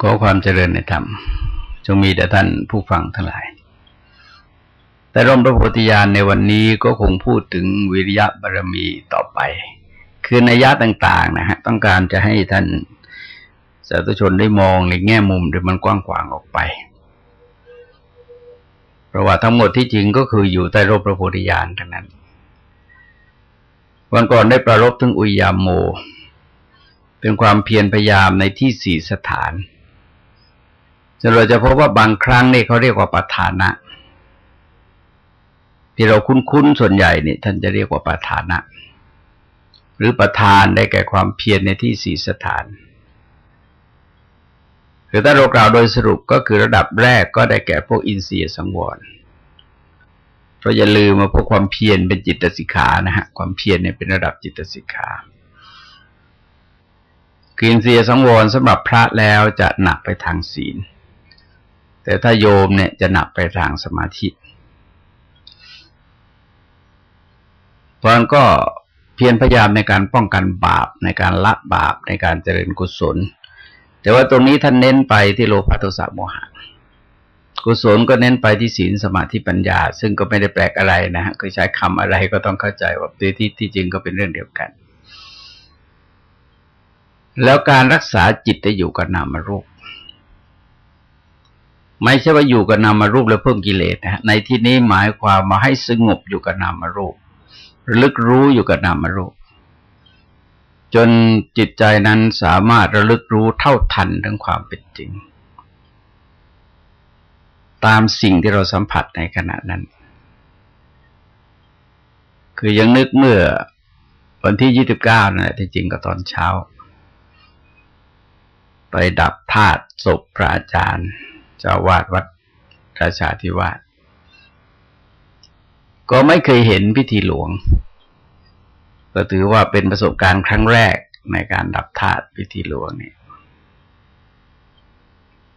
ขอความเจริญในธรรม จงมีแด่ท่านผู้ฟังทั้งหลาย แต่ร่มพระโพธิญาณในวันนี้ก็คงพูดถึงวิริยะบารมีต่อไป คือในยะต่างๆนะฮะต้องการจะให้ท่านสาธุชนได้มองในแง่มุมที่มันกว้างขวางออกไป เพราะว่าทั้งหมดที่จริงก็คืออยู่ใต้ร่มพระโพธิญาณทั้งนั้น วันก่อนได้ประรบถึงอุยยามโม เป็นความเพียรพยายามในที่สี่สถาน จะเราจะพบว่าบางครั้งนี่เขาเรียกว่าประธานะ ที่เราคุ้นๆส่วนใหญ่นี่ท่านจะเรียกว่าประธานะ หรือประธานได้แก่ความเพียรในที่สี่สถานคือถ้าเรากล่าวโดยสรุปก็คือระดับแรกก็ได้แก่พวกอินทรียสังวรเพราะอย่าลืมว่าพวกความเพียรเป็นจิตสิกขานะฮะความเพียรเนี่ยเป็นระดับจิตสิกขาคืออินทรียสังวรสำหรับพระแล้วจะหนักไปทางศีล แต่ถ้าโยมเนี่ยจะหนักไปทางสมาธิ เพราะนั้นก็เพียรพยายามในการป้องกันบาปในการละบาปในการเจริญกุศล แต่ว่าตรงนี้ท่านเน้นไปที่โลภะโทสะโมหะกุศลก็เน้นไปที่ศีลสมาธิปัญญา ซึ่งก็ไม่ได้แปลกอะไรนะฮะคือใช้คำอะไรก็ต้องเข้าใจว่าที่ที่จริงก็เป็นเรื่องเดียวกัน แล้วการรักษาจิตจะอยู่กับนามรูป ไม่ใช่ว่าอยู่กับนามารูปแล้วเพิ่มกิเลสนะในที่นี้หมายความมาให้สงบอยู่กับนามารูประลึกรู้อยู่กับนามารูป จนจิตใจนั้นสามารถระลึกรู้เท่าทันทั้งความเป็นจริง ตามสิ่งที่เราสัมผัสในขณะนั้น คือยังนึกเมื่อวันที่ยี่สิบเก้านะที่จริงก็ตอนเช้า ไปดับธาตุศพพระอาจารย์ เจ้าวาดวัดราชาธิวาสก็ไม่เคยเห็นพิธีหลวง ก็ถือว่าเป็นประสบการณ์ครั้งแรกในการดับธาตุพิธีหลวงนี่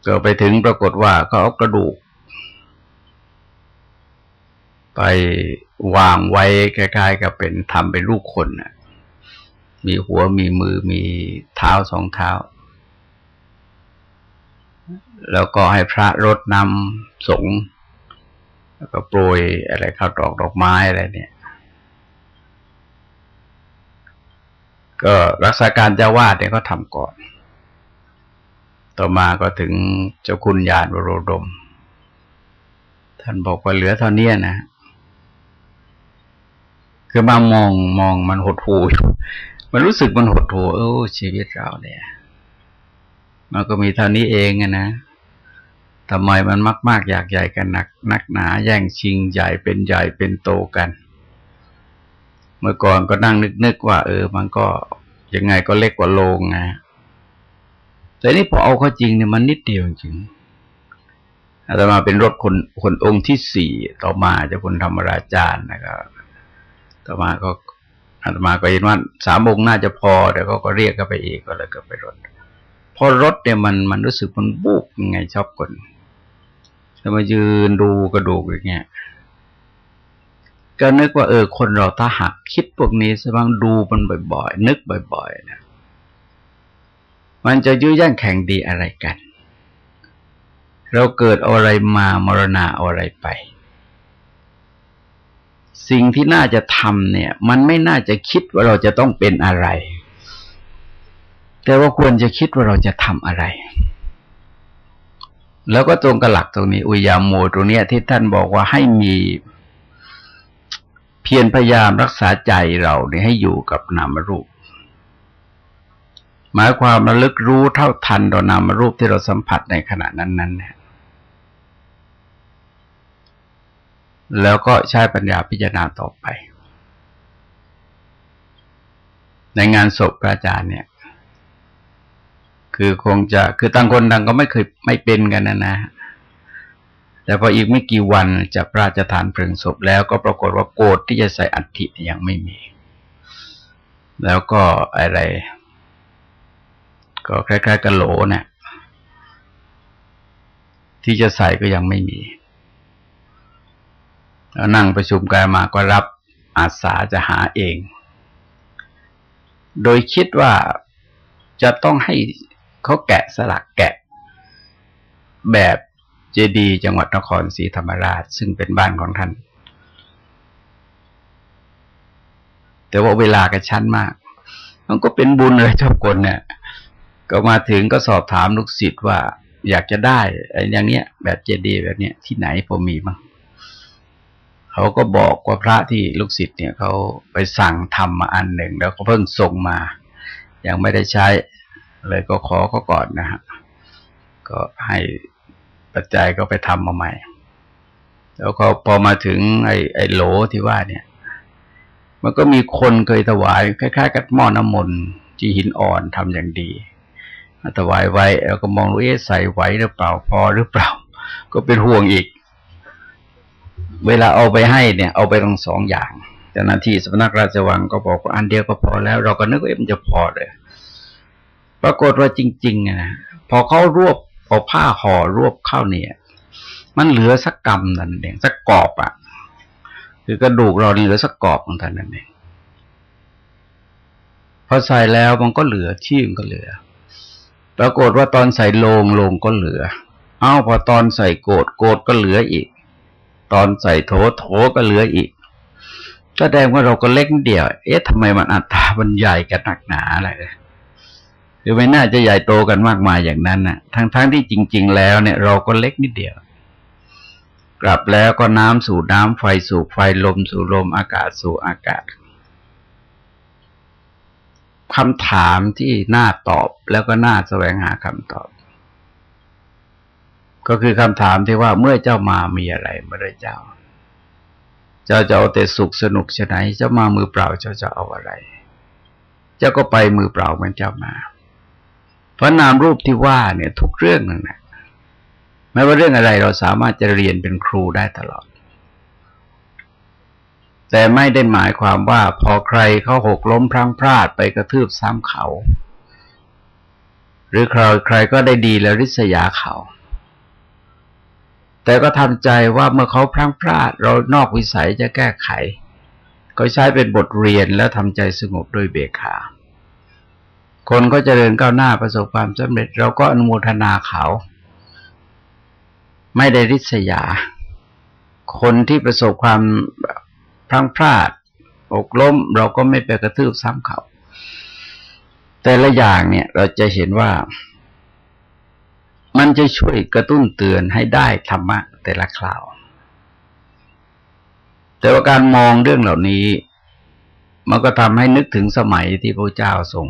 ก็ไปถึงปรากฏว่าเขาเอากระดูก ไปวางไว้คล้ายๆกับเป็นทำเป็นรูปคนนะมีหัวมีมือมีเท้าสองเท้า แล้วก็ให้พระรดนำสงแล้วก็โปรยอะไรข้าวดอกดอกไม้อะไรเนี่ย ก็รักษาการเจ้าวาดเนี่ยก็ทำก่อน ต่อมาก็ถึงเจ้าคุณญาณวโรดม ท่านบอกว่าเหลือเท่านี้นะคือมามองมองมันหดหูมันรู้สึกมันหดหูเออชีวิตเราเนี่ย มันก็มีเท่านี้เองนะ ทำไมมันมากมากอยากใหญ่กันหนักนักหนาแย่งชิงใหญ่เป็นใหญ่เป็นโตกัน เมื่อก่อนก็นั่งนึกๆว่า เออ มันก็ยังไงก็เล็กกว่าโลงไงแต่นี่พอเอาเข้าจริงเนี่ยมันนิดเดียวจริงอาตมาเป็นรถคนคนองค์ที่สี่ต่อมาจะคนธรรมราจารย์นะครับต่อมาก็อาตมาก็เห็นว่าสามองค์น่าจะพอแต่ก็ก็เรียกกันไปอีกก็เลยก็ไปรถพอรถเนี่ยมันมันรู้สึกมันบุกยังไงชอบคน จะมายืนดูกระดูกอย่างเงี้ยก็นึกว่าเออคนเราถ้าหักคิดพวกนี้สักบ้างดูมันบ่อยๆ นึกบ่อยๆนะมันจะยื้อแย่งแข่งดีอะไรกัน เราเกิดอะไรมามรณาอะไรไป สิ่งที่น่าจะทำเนี่ย มันไม่น่าจะคิดว่าเราจะต้องเป็นอะไร แต่ว่าควรจะคิดว่าเราจะทำอะไร แล้วก็ตรงกับหลักตรงนี้ อุยามโมตรงเนี้ยที่ท่านบอกว่าให้มีเพียรพยายามรักษาใจเราเนี่ยให้อยู่กับนามรูป หมายความระลึกรู้เท่าทันต่อนามรูปที่เราสัมผัสในขณะนั้นๆเนี่ยแล้วก็ใช้ปัญญาพิจารณาต่อไป ในงานศพพระอาจารย์เนี่ย คือคงจะคือต่างคนต่างก็ไม่เคยไม่เป็นกันนะนะ แต่พออีกไม่กี่วันจะพระราชทานเพลิงศพแล้วก็ปรากฏว่าโกดที่จะใส่อัฐิยังไม่มี แล้วก็อะไร ก็คล้ายๆกระโหลนี่ยที่จะใส่ก็ยังไม่มีแล้วนั่งประชุมกันมาก็รับอาสาจะหาเอง โดยคิดว่าจะต้องให้ เขาแกะสลักแกะ แบบเจดีย์จังหวัดนครศรีธรรมราช ซึ่งเป็นบ้านของท่าน แต่ว่าเวลากระชั้นมาก มันก็เป็นบุญเลยเจ้าคนเนี่ยก็มาถึงก็สอบถามลูกศิษย์ว่า อยากจะได้อย่างเนี้ย แบบเจดีย์แบบเนี้ยที่ไหนพอมีบ้างเขาก็บอกว่าพระที่ลูกศิษย์เนี่ยเขาไปสั่งทำมาอันหนึ่ง แล้วก็เพิ่งส่งมา ยังไม่ได้ใช้ เลยก็ขอเขาก่อนนะฮะก็ให้ปัจจัยก็ไปทำมาใหม่ แล้วก็พอมาถึงไอ้ไอ้โหลที่ว่าเนี่ย มันก็มีคนเคยถวายคล้ายๆ กับหม้อน้ำมนต์ที่หินอ่อนทำอย่างดีถวายไว้ แล้วก็มองว่าเอ๊ะใส่ไหวหรือเปล่าพอหรือเปล่า ก็เป็นห่วงอีก เวลาเอาไปให้เนี่ย เอาไปทั้งสองอย่างเจ้าหน้าที่สำนักราชวังก็บอกว่าอันเดียวก็พอแล้ว เราก็นึกว่ามันจะพอเลย ปรากฏว่าจริงๆนะพอเขารวบเอาผ้าห่อรวบเข้าเนี่ย มันเหลือสักกำนั่นเองสักกรอบอะ่ะ คือกระดูกเรานี่เหลือสักกรอบของท่านนั่นเองพอใส่แล้วมันก็เหลือที่มันก็เหลือ ปรากฏว่าตอนใส่โลงโลงก็เหลือ เอ้าพอตอนใส่โกดโกดก็เหลืออีก ตอนใส่โถโถก็เหลืออีกแสดงว่าเราก็เล็กเดียว เอ๊ะทำไมมันอัตราบรรยายกันหนักหนาอะไรเลย คือไม่น่าจะใหญ่โตกันมากมายอย่างนั้นนะทั้งๆทที่จริง ๆ แล้วเนี่ย เราก็เล็กนิดเดียว กลับแล้วก็น้ำสู่น้ำไฟสู่ไฟลมสู่ลมอากาศสู่อากาศคำถามที่น่าตอบแล้วก็น่าแสวงหาคำตอบ ก็คือคำถามที่ว่าเมื่อเจ้ามามีอะไรเมื่อเจ้า เจ้าจะเอาแต่สุขสนุกชไหนเจ้ามามือเปล่าเจ้าจะเอาอะไร เจ้าก็ไปมือเปล่าเหมือนเจ้ามา เพราะนามรูปที่ว่าเนี่ยทุกเรื่องนั่นแหละไม่ว่าเรื่องอะไรเราสามารถจะเรียนเป็นครูได้ตลอด แต่ไม่ได้หมายความว่าพอใครเขาหกล้มพลังพลาดไปกระทืบซ้ำเขา หรือใครใครก็ได้ดีแล้วริษยาเขา แต่ก็ทำใจว่าเมื่อเขาพลังพลาด เรานอกวิสัยจะแก้ไข ก็ใช้เป็นบทเรียนแล้วทำใจสงบโดยเบกขา คนก็จเจริญก้าวหน้าประสบความสำเร็จ เราก็อนุโมทนาเขา ไม่ได้ริษยา คนที่ประสบความพลังพลาดอกล้ม เราก็ไม่ไปกระทืบซ้ำเขา แต่ละอย่างเนี่ย เราจะเห็นว่า มันจะช่วยกระตุ้นเตือนให้ได้ธรรมะแต่ละคราว แต่ว่าการมองเรื่องเหล่านี้ มันก็ทำให้นึกถึงสมัยที่พระเจ้าทรง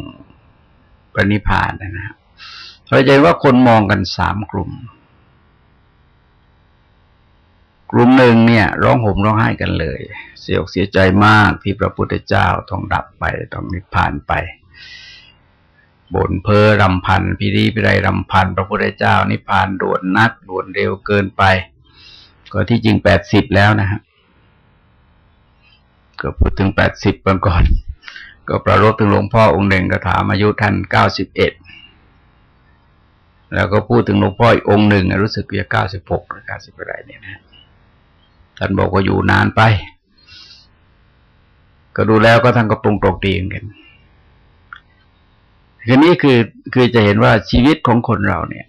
ปณิพานนะครับเราจะเห็นว่าคนมองกันสามกลุ่ม กลุ่มหนึ่งเนี่ย ร้องห่มร้องไห้กันเลย เสียอกเสียใจมากที่พระพุทธเจ้าต้องดับไปต้องนิพพานไปบ่นเพอรำพันพิริพิไรรำพัน พระพุทธเจ้า นิพพานด่วนนักด่วนเร็วเกินไป ก็ที่จริงแปดสิบแล้วนะฮะก็พูดถึงแปดสิบก่อน ก็ประรบถึงหลวงพ่อองค์หนึ่งก็ถามอายุท่านเก้าสิบเอ็ดแล้วก็พูดถึงหลวงพ่ออีกองค์หนึ่งรู้สึกจะเก้าสิบหกหรือเก้าสิบอะไรเนี่ยนะท่านบอกว่าอยู่นานไป ก็ดูแล้วก็ท่านก็ปรุงตกดีกันคือนี้คือคือจะเห็นว่าชีวิตของคนเราเนี่ย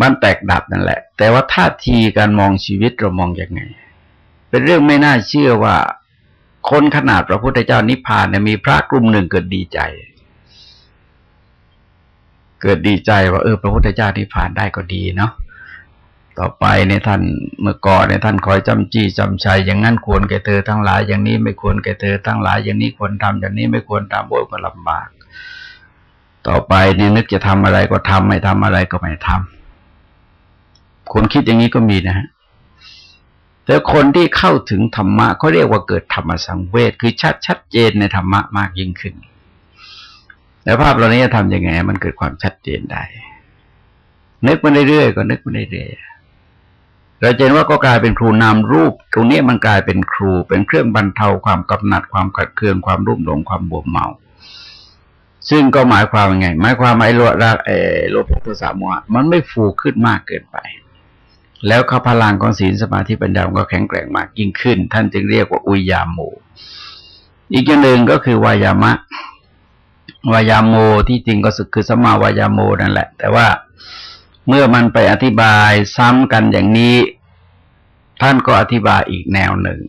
มันแตกดับนั่นแหละ แต่ว่าท่าทีการมองชีวิตเรามองอยังไง เป็นเรื่องไม่น่าเชื่อว่า คนขนาดพระพุทธเจ้านิพพานเนี่ยมีพระกลุ่มหนึ่งเกิดดีใจ เกิดดีใจว่าเออพระพุทธเจ้านิพพานได้ก็ดีเนาะต่อไปในท่านเมื่อก่อนในท่านคอยจำจี้จำชัยอย่างนั้นควรแก่เธอทั้งหลาย อย่างนี้ไม่ควรแก่เธอทั้งหลาย อย่างนี้ควรทำอย่างนี้ไม่ควรทำโอ้ยก็ลำบาก ต่อไปเนี่ยนึกจะทำอะไรก็ทำไม่ทำอะไรก็ไม่ทำคนคิดอย่างนี้ก็มีนะฮะ แต่คนที่เข้าถึงธรรมะเขาเรียกว่าเกิดธรรมสังเวชคือชัดชัดเจนในธรรมะมากยิ่งขึ้นแล้วภาพเรานี้จะทำยังไง มันเกิดความชัดเจนได้ นึกมาเรื่อยๆก็นึกมาเรื่อยๆเราเห็นว่าก็กลายเป็นครูนามรูป ตรงนี้มันกลายเป็นครู เป็นเครื่องบรรเทาความกำหนัดความขัดเคืองความรุ่มหลงความบวมเมา ซึ่งก็หมายความยังไง หมายความไอ้โลระไอ้โลภะโทสะโมหะมันไม่ฟูขึ้นมากเกินไป แล้วข้าพลังของศีลสมาธิปัญญาก็แข็งแกร่งมากยิ่งขึ้น ท่านจึงเรียกว่าอุยยามโม อีกอย่างหนึ่งก็คือวายามะ วายาโมที่จริงก็คือสมาวายาโมนั่นแหละ แต่ว่าเมื่อมันไปอธิบายซ้ำกันอย่างนี้ ท่านก็อธิบายอีกแนวหนึ่ง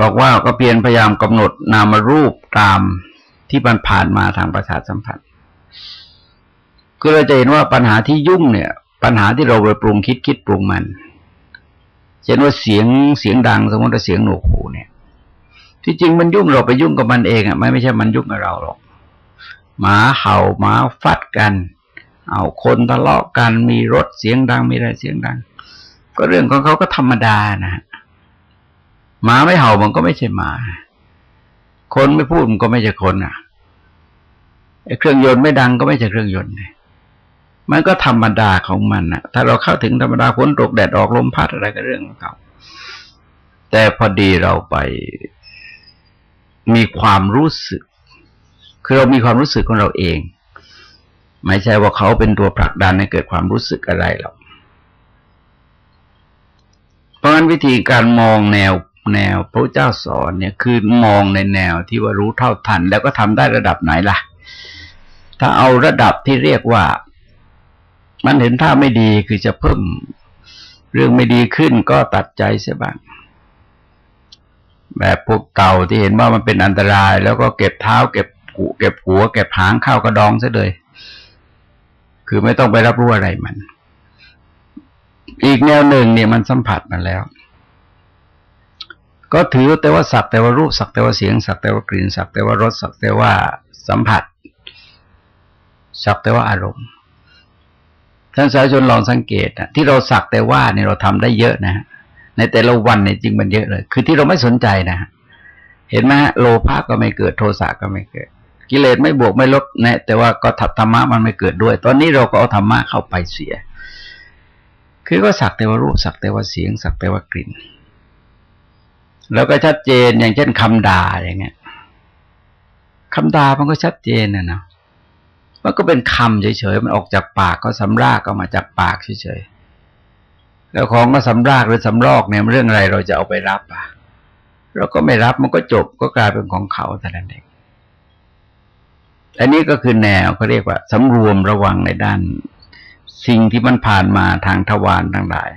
บอกว่าก็เพียรพยายามกำหนดนามรูปตามที่มันผ่านมาทางประสาทสัมผัสก็เราจะเห็นว่าปัญหาที่ยุ่งเนี่ย ปัญหาที่เราไปปรุงคิดคิดปรุงมันเช่นว่าเสียงเสียงดังสมมติว่าเสียงหนวกหูเนี่ย ที่จริงมันยุ่งเราไปยุ่งกับมันเองอะไม่ไม่ใช่มันยุ่งกับเราหรอกหมาเห่าหมาฟัดกัน เอาคนทะเลาะกันมีรถเสียงดังมีอะไรเสียงดัง ก็เรื่องของเขาก็ธรรมดานะหมาไม่เห่ามันก็ไม่ใช่หมา คนไม่พูดมันก็ไม่ใช่คนอะไอเครื่องยนต์ไม่ดังก็ไม่ใช่เครื่องยนต์ มันก็ธรรมดาของมันนะถ้าเราเข้าถึงธรรมดาฝนตกแดดออกลมพัดอะไรก็เรื่องของเขา แต่พอดีเราไปมีความรู้สึก คือเรามีความรู้สึกของเราเอง ไม่ใช่ว่าเขาเป็นตัวผลักดันให้เกิดความรู้สึกอะไรหรอกเพราะฉะนั้นวิธีการมองแนวแนวพระเจ้าสอนเนี่ยคือมองในแนวที่ว่ารู้เท่าทัน แล้วก็ทำได้ระดับไหนล่ะ ถ้าเอาระดับที่เรียกว่า มันเห็นท่าไม่ดีคือจะเพิ่มเรื่องไม่ดีขึ้นก็ตัดใจเสียบ้างแบบพวกเต่าที่เห็นว่ามันเป็นอันตราย แล้วก็เก็บเท้าเก็บกูเก็บหัว เก็บหางเข้ากระดองซะเลย คือไม่ต้องไปรับรู้อะไรมัน อีกแนวหนึ่งเนี่ยมันสัมผัสมาแล้ว ก็ถือแต่ว่าสักแต่ว่ารูปสักแต่ว่าเสียงสักแต่ว่ากลิ่นสักแต่ว่ารสสักแต่ว่าสัมผัสสักแต่ว่าอารมณ์ ท่านสาธชนลองสังเกตนะที่เราสักแต่ว่าเนี่ยเราทำได้เยอะนะในแต่ละวันเนี่ยจริงมันเยอะเลย คือที่เราไม่สนใจนะเห็นไหมโลภะก็ไม่เกิดโทสะก็ไม่เกิด กิเลสไม่บวกไม่ลดน่แต่ว่าก็ทับธรรมะมันไม่เกิดด้วย ตอนนี้เราก็เอาธรรมะเข้าไปเสีย คือก็สักแต่ว่ารูปสักแต่ว่าเสียง สักแต่ว่ากลิ่น แล้วก็ชัดเจนอย่างเช่นคำด่าอย่างเงี้ยคำด่ามันก็ชัดเจนนะเนาะ มันก็เป็นคำเฉยๆ มันออกจากปากก็สำรากก็มาจากปากเฉยๆ แล้วของก็สำรากหรือสำรอกเนี่ยเรื่องอะไรเราจะเอาไปรับอะ เราก็ไม่รับมันก็จบก็กลายเป็นของเขาแต่นั้นเอง อันนี้ก็คือแนวเขาเรียกว่าสำรวมระวังในด้าน สิ่งที่มันผ่านมาทางทวารทั้งหลาย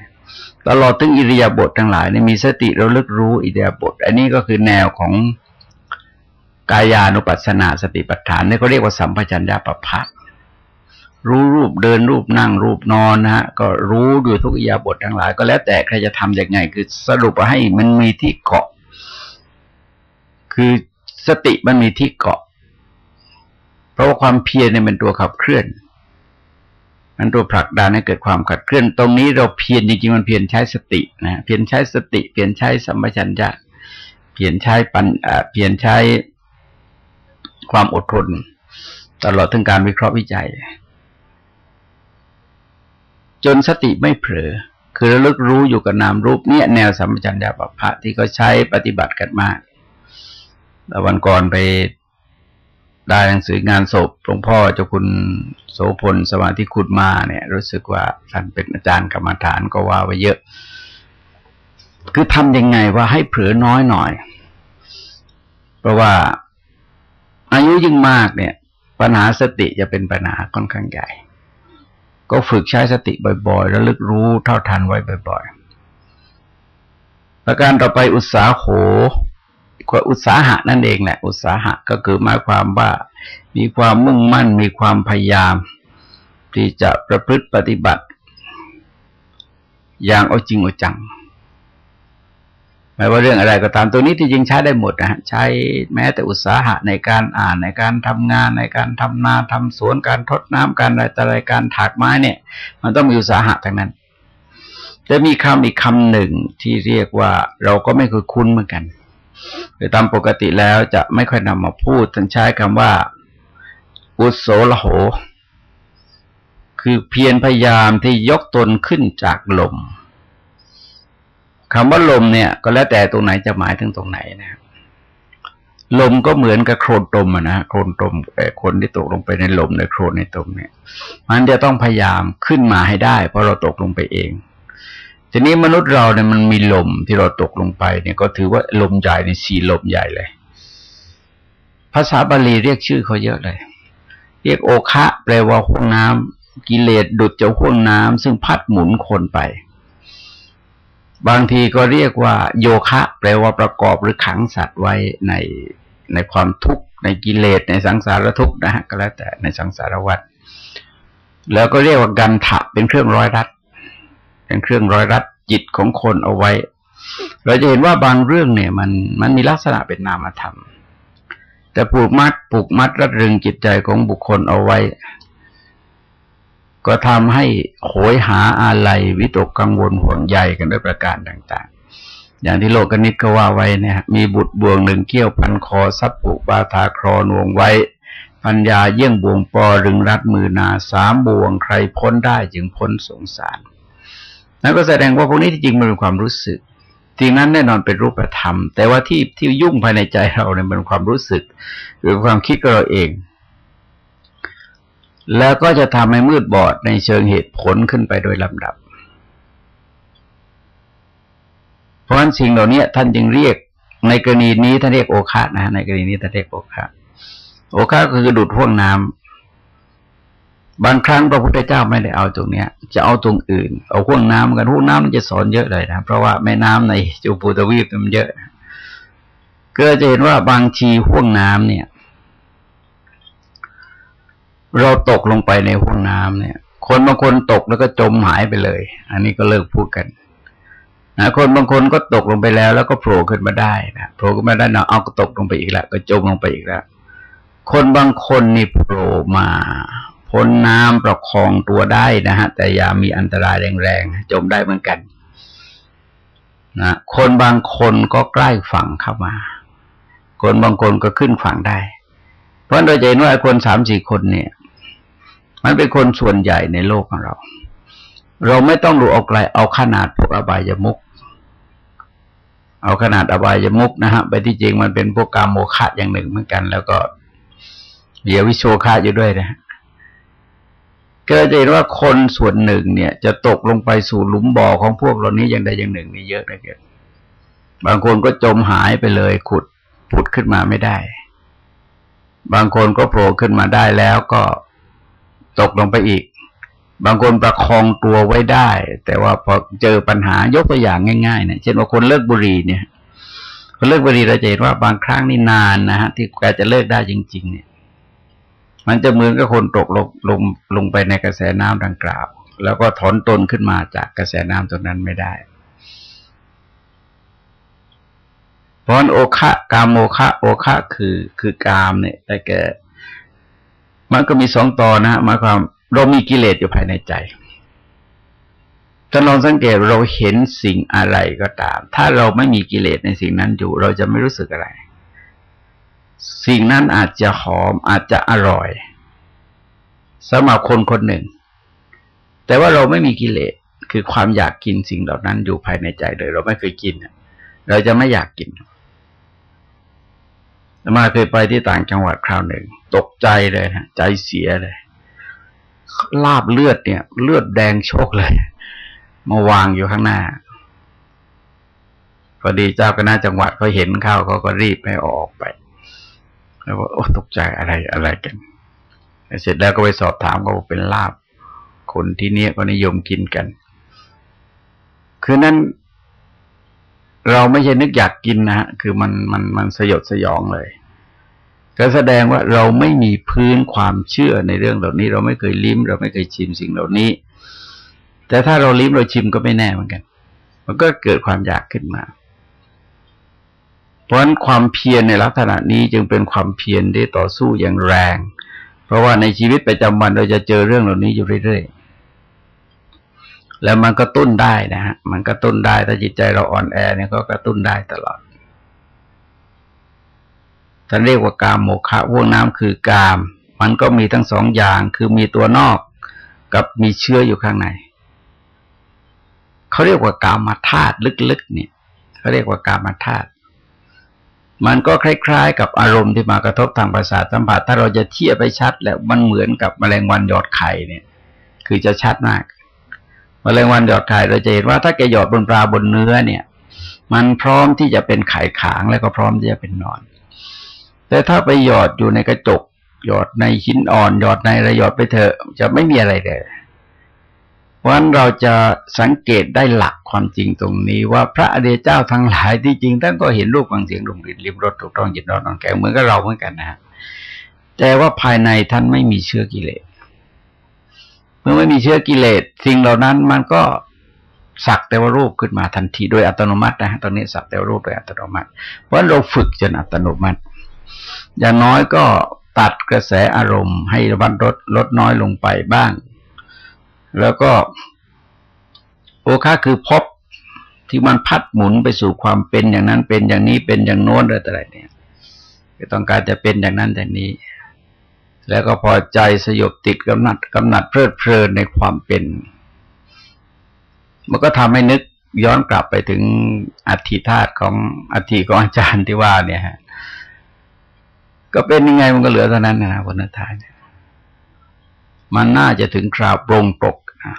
ตลอดถึงอิริยาบถทั้งหลายนี่มีสติเราลึกรู้อิริยาบถ อันนี้ก็คือแนวของ กายานุปัสสนาสติปัฏฐานนี่เขาเรียกว่าสัมปชัญญะปะพะรู้รูปเดินรูปนั่งรูปนอนนะฮะก็รู้ด้วยทุกอิยาบถทั้งหลาย ก็แล้วแต่ใครจะทำอย่างไง คือสรุปให้มันมีที่เกาะ คือสติมันมีที่เกาะ เพราะว่าความเพียรเนี่ยเป็นตัวขับเคลื่อนมันตัวผลักดันให้เกิดความขัดเคลื่อน ตรงนี้เราเพียรจริงๆมันเพียรใช้สตินะเพียรใช้สติ เพียรใช้สัมปชัญญะเพียรใช้ปัญเพียรใช้ ความอดทน ตลอดถึงการวิเคราะห์วิจัย จนสติไม่เผลอคือระลึกรู้อยู่กับนามรูปเนี่ยแนวสัมปชัญญะปภะที่เขาใช้ปฏิบัติกันมากแต่วันก่อนไปได้หนังสืองานศพหลวงพ่อเจ้าคุณโสพลสมาธิคุณมาเนี่ย รู้สึกว่าท่านเป็นอาจารย์กรรมฐานก็ว่าไว้เยอะ คือทำยังไงว่าให้เผลอน้อยหน่อย เพราะว่า อายุยิ่งมากเนี่ย ปัญหาสติจะเป็นปัญหาค่อนข้างใหญ่ ก็ฝึกใช้สติบ่อยๆ แล้วลึกรู้เท่าทันไว้บ่อยๆ ประการต่อไปอุตสาหโหก็อุตสาหะนั่นเองแหละ อุตสาหะก็คือหมายความว่ามีความมุ่งมั่นมีความพยายาม ที่จะประพฤติปฏิบัติ อย่างเอาจริงเอาจัง ไม่ว่าเรื่องอะไรก็ตามตัวนี้ที่จริงใช้ได้หมดนะใช้แม้แต่อุตสาหะในการอ่านในการทำงานในการทำนาทำสวนการทดน้ำการอะไรต่อะไรการถากไม้เนี่ย มันต้องมีอุตสาหะทั้งนั้นจะมีคำอีกคำหนึ่งที่เรียกว่าเราก็ไม่เคยคุ้นเหมือนกันโดยตามปกติแล้วจะไม่ค่อยนำมาพูดท่านใช้คำว่า อุโสลโห คือเพียรพยายามที่ยกตนขึ้นจากลม คำว่าลมเนี่ย ก็แล้วแต่ตรงไหนจะหมายถึงตรงไหนนะลมก็เหมือนกับโครนตมนะโครนตมคนที่ตกลงไปในลมในโครนในตมเนี่ย มันจะต้องพยายามขึ้นมาให้ได้ เพราะเราตกลงไปเอง ทีนี้มนุษย์เราเนี่ยมันมีลมที่เราตกลงไปเนี่ยก็ถือว่าลมใหญ่ในสี่ลมใหญ่เลย ภาษาบาลีเรียกชื่อเขาเยอะเลย เรียกโอคะแปลว่าห้วงน้ำกิเลสดุดเจ้าห้วงน้ำซึ่งพัดหมุนคนไป บางทีก็เรียกว่า โยคะ แปลว่าประกอบหรือขังสัตว์ไว้ในในความทุกข์ในกิเลสในสังสารทุกข์นะฮะก็แล้วแต่ในสังสารวัฏแล้วก็เรียกว่ากันถะเป็นเครื่องร้อยรัดเป็นเครื่องร้อยรัดจิตของคนเอาไว้ เราจะเห็นว่าบางเรื่องเนี่ย มันมันมีลักษณะเป็นนามธรรม แต่ผูกมัดผูกมัดรัดรึงจิตใจของบุคคลเอาไว้ ก็ทำให้โหยหาอะไรวิตกกังวลห่วงใยกันด้วยประการต่างๆ อย่างที่โลกนิตก็ว่าไว้เนี่ย มีบุตรบ่วงหนึ่งเกี้ยวพันคอซับปุบาทาครอนวงไว้ ปัญญาเยี่ยงบ่วงปอรึงรัดมือนาสามบ่วงใครพ้นได้จึงพ้นสงสารนั่นก็แสดงว่าพวกนี้ที่จริงมันเป็นความรู้สึกจริงนั้นแน่นอนเป็นรูปธรรม แต่ว่าที่ที่ยุ่งภายในใจเราเนี่ยเป็นความรู้สึก หรือความคิดของเราเอง แล้วก็จะทำให้มืดบอดในเชิงเหตุผลขึ้นไปโดยลำดับ เพราะฉะนั้นสิ่งเหล่านี้ท่านจึงเรียกในกรณีนี้ท่านเรียกโอคานะ ในกรณีนี้ท่านเรียกโอคาโอคาคือดุดพ่วงน้ำบางครั้งพระพุทธเจ้าไม่ได้เอาตรงเนี้ย จะเอาตรงอื่น เอาห่วงน้ำกันห่วงน้ำมันจะสอนเยอะเลยนะเพราะว่าแม่น้ำในจูปูตวีปมันเยอะก็จะเห็นว่าบางทีห่วงน้ำเนี่ย เราตกลงไปในห่วงน้ำเนี่ย คนบางคนตกแล้วก็จมหายไปเลย อันนี้ก็เลิกพูดกันนะคนบางคนก็ตกลงไปแล้ว แล้วก็โผล่ขึ้นมาได้นะโผล่ขึ้นมาได้นะเอาก็ตกลงไปอีกแล้วก็จมลงไปอีกแล้วคนบางคนนี่โผล่มาพ้นน้ำประคองตัวได้นะฮะ แต่อย่ามีอันตรายแรงๆจมได้เหมือนกันนะคนบางคนก็ใกล้ฝั่งเข้ามา คนบางคนก็ขึ้นฝั่งได้ เพราะเราจนว่าคนสามสี่คนเนี่ย มันเป็นคนส่วนใหญ่ในโลกของเรา เราไม่ต้องดูเอาไกลเอาขนาดพวกอบายมุกเอาขนาดอบายมุกนะฮะไปที่จริงมันเป็นพวกกามโมฆะอย่างหนึ่งเหมือนกัน แล้วก็เดี๋ยววิโชฆะอยู่ด้วยนะก็จะเห็นว่าคนส่วนหนึ่งเนี่ย จะตกลงไปสู่หลุมบ่อของพวกเหล่านี้อย่างใดอย่างหนึ่งนี่เยอะนะเกิดบางคนก็จมหายไปเลย ขุดผุดขึ้นมาไม่ได้ บางคนก็โผล่ขึ้นมาได้แล้วก็ ตกลงไปอีก บางคนประคองตัวไว้ได้ แต่ว่าพอเจอปัญหายกตัวอย่างง่ายๆเนี่ยเช่นว่าคนเลิกบุหรี่เนี่ยคนเลิกบุหรี่เราจะเห็นว่าบางครั้งนี่นานนะฮะที่แกจะเลิกได้จริง ๆ เนี่ย มันจะเหมือนกับคนตกลงลงลงไปในกระแสน้ำดังกล่าว แล้วก็ถอนตนขึ้นมาจากกระแสน้ำตรงนั้นไม่ได้เพราะโอคะกามโอคะโอคะคือคือกามเนี่ยแต่แก มันก็มีสองตอนนะหมายความเรามีกิเลสอยู่ภายในใจถ้าลองสังเกตเราเห็นสิ่งอะไรก็ตาม ถ้าเราไม่มีกิเลสในสิ่งนั้นอยู่ เราจะไม่รู้สึกอะไร สิ่งนั้นอาจจะหอมอาจจะอร่อยสำหรับคนคนหนึ่ง แต่ว่าเราไม่มีกิเลสคือความอยากกินสิ่งเหล่านั้นอยู่ภายในใจเลย เราไม่เคยกินเราจะไม่อยากกิน มาเคยไปที่ต่างจังหวัดคราวหนึ่ง ตกใจเลยนะใจเสียเลย ลาบเลือดเนี่ย เลือดแดงโชกเลย มาวางอยู่ข้างหน้า พอดีเจ้าคณะจังหวัดเขาเห็นเข้าเขาก็รีบให้ออกไป แล้วว่าโอ้ตกใจอะไรอะไรกันเสร็จแล้วก็ไปสอบถามก็เป็นลาบ คนที่นี่ก็นิยมกินกัน คือนั้นเราไม่ใช่นึกอยากกินนะฮะ คือมันมันมันสยดสยองเลย ก็แสดงว่าเราไม่มีพื้นความเชื่อในเรื่องเหล่านี้ เราไม่เคยลิ้ม เราไม่เคยชิมสิ่งเหล่านี้ แต่ถ้าเราลิ้มเราชิมก็ไม่แน่เหมือนกัน มันก็เกิดความอยากขึ้นมา เพราะฉะนั้นความเพียรในลักษณะนี้จึงเป็นความเพียรที่ต่อสู้อย่างแรง เพราะว่าในชีวิตประจำวันเราจะเจอเรื่องเหล่านี้อยู่เรื่อยๆแล้วมันก็ตุ้นได้นะฮะมันก็ตุ้นได้ถ้าจิตใจเราอ่อนแอเนี่ยก็กระตุ้นได้ตลอด ท่านเรียกว่ากามโมฆะว่วงน้ำคือกาม มันก็มีทั้งสองอย่างคือมีตัวนอกกับมีเชื้ออยู่ข้างในเขาเรียกว่ากามมาธาตุลึกๆเนี่ยเขาเรียกว่ากามาธาตุมันก็คล้ายๆ กับอารมณ์ที่มากระทบทางประสาทสัมผัส ถ้าเราจะเทียบไปชัด แล้วมันเหมือนกับแมลงวันหยอดไข่เนี่ย คือจะชัดมากแมลงวันหยอดไข่เราจะเห็นว่าถ้าแกหยอดบนปลาบนเนื้อเนี่ย มันพร้อมที่จะเป็นไข่ขางแล้วก็พร้อมที่จะเป็นนอน แต่ถ้าไปหยอดอยู่ในกระจก หยอดในชิ้นอ่อน หยอดในอะไรหยอดไปเถอะจะไม่มีอะไรเลยเพราะฉะนั้นเราจะสังเกตได้หลักความจริงตรงนี้ ว่าพระอเดเจ้าทั้งหลายที่จริงท่านก็เห็นรูปบางเสียงดมกลิ่นริมรสถูกต้องจิตนอนนอนแก่เหมือนกับเราเหมือนกันนะแต่ว่าภายในท่านไม่มีเชื้อกิเลสเมื่อไม่มีเชื้อกิเลสสิ่งเหล่านั้นมันก็สักแต่ว่ารูปขึ้นมาทันทีโดยอัตโนมัตินะตอนนี้สักแต่ว่ารูปโดยอัตโนมัติเพราะเราฝึกจนอัตโนมัติ อย่างน้อยก็ตัดกระแสอารมณ์ ให้ระบัดลดลดน้อยลงไปบ้าง แล้วก็ โอคาคือพบที่มันพัดหมุนไปสู่ความเป็นอย่างนั้นเป็นอย่างนี้เป็นอย่างโน้นอะไรแต่ไรเนี่ยก็ต้องการจะเป็นอย่างนั้นอย่างนี้ แล้วก็พอใจสยบติดกำหนัดกำหนัดเพลิดเพลินในความเป็น มันก็ทำให้นึกย้อนกลับไปถึงอธิธาตุของอธิของอาจารย์ที่ว่าเนี่ยฮะ ก็เป็นยังไงมันก็เหลือเท่านั้นนะวันท้ายมันน่าจะถึงคราวปรงปกนะ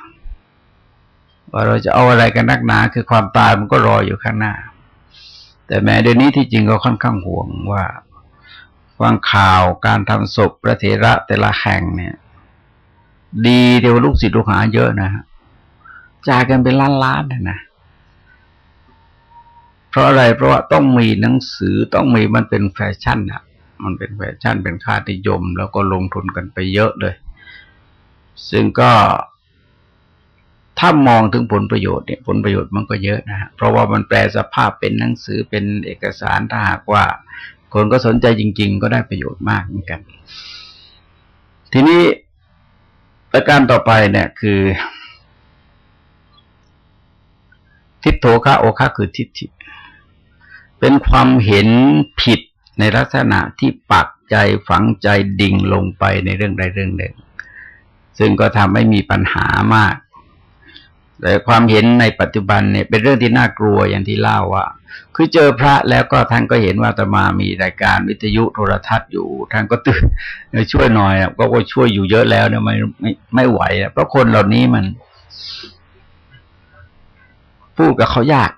ว่าเราจะเอาอะไรกันนักหนา คือความตายมันก็รออยู่ข้างหน้า แต่แม้เดี๋ยวนี้ที่จริงก็ค่อนข้างห่วงว่าฟังข่าวการทำศพพระเถระแต่ละแห่งเนี่ย ดีเดี๋ยวลูกศิษย์ลูกหาเยอะนะฮะจ่ายกันเป็นล้านล้านนะเพราะอะไรเพราะว่าต้องมีหนังสือต้องมีมันเป็นแฟชั่นอะ มันเป็นแฟชั่นเป็นค่านิยม แล้วก็ลงทุนกันไปเยอะเลย ซึ่งก็ถ้ามองถึงผลประโยชน์เนี่ยผลประโยชน์มันก็เยอะนะฮะเพราะว่ามันแปลสภาพเป็นหนังสือเป็นเอกสารถ้าหากว่า คนก็สนใจจริง ๆ ก็ได้ประโยชน์มากเหมือนกัน ทีนี้ประการต่อไปเนี่ยคือ ทิฏโถคะโอคะคือทิฏฐิเป็นความเห็นผิด ในลักษณะที่ปักใจฝังใจดิ่งลงไปในเรื่องใดเรื่องหนึ่ง ซึ่งก็ทำให้มีปัญหามาก แต่ความเห็นในปัจจุบันเนี่ยเป็นเรื่องที่น่ากลัวอย่างที่เล่าว่า คือเจอพระแล้วก็ท่านก็เห็นว่าตมามีรายการวิทยุโทรทัศน์อยู่ ท่านก็ตื่นช่วยหน่อยก็ก็ช่วยอยู่เยอะแล้วเนี่ยไม่ไม่ไม่ไหวเพราะคนเหล่านี้มันพูดกับเขายาก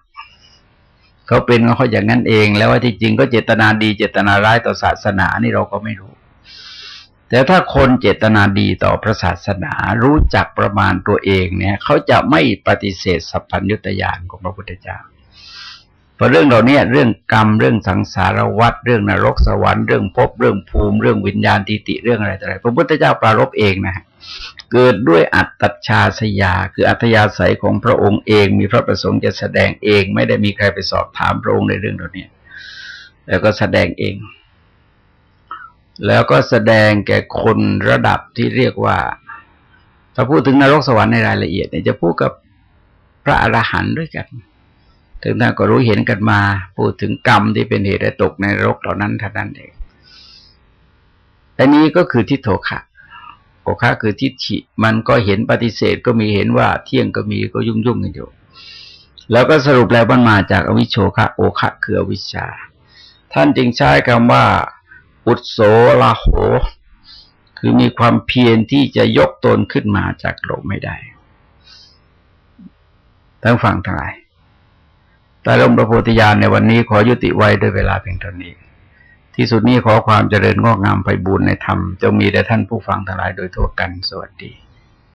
เขาเป็นเขาอย่างนั้นเอง แล้วว่าที่จริงก็เจตนาดีเจตนาร้ายต่อศาสนานี่เราก็ไม่รู้ แต่ถ้าคนเจตนาดีต่อพระศาสนารู้จักประมาณตัวเองเนี่ย เขาจะไม่ปฏิเสธสัพพัญญุตยานของพระพุทธเจ้าเพราะเรื่องเหล่านี้เรื่องกรรมเรื่องสังสารวัฏเรื่องนรกสวรรค์เรื่องภพเรื่องภูมิเรื่องวิญญาณติติเรื่องอะไรต่ออะไรพระพุทธเจ้าปรารบเองนะ เกิดด้วยอัตตชาสยา คืออัตยาศัยของพระองค์เอง มีพระประสงค์จะแสดงเอง ไม่ได้มีใครไปสอบถามพระองค์ในเรื่องเหล่านี้แล้วก็แสดงเอง แล้วก็แสดงแก่คนระดับที่เรียกว่า ถ้าพูดถึงนรกสวรรค์ในรายละเอียดเนี่ยจะพูดกับพระอรหันต์ด้วยกัน ถึงท่านก็รู้เห็นกันมา พูดถึงกรรมที่เป็นเหตุให้ตกในนรกเหล่านั้นท่านนั้นเองอันนี้ก็คือทิฏโถคะ อคะคือทิฏฐิมันก็เห็นปฏิเสธก็มีเห็นว่าเที่ยงก็มีก็ยุ่งยุ่งกันอยู่แล้วก็สรุปแล้วมันมาจากอวิโชคะโอคะคืออวิชชา ท่านจึงใช้คำว่า อุตโสลาโห คือมีความเพียรที่จะยกตนขึ้นมาจากโลกไม่ได้ทั้งฝั่งทั้งหลายแต่ลมประโพธิญาณในวันนี้ขอยุติไว้ด้วยเวลาเพียงเท่านี้ ที่สุดนี้ขอความเจริญงอกงามไปบุญในธรรมจะมีแด่ท่านผู้ฟังทั้งหลายโดยทั่วกันสวัสดี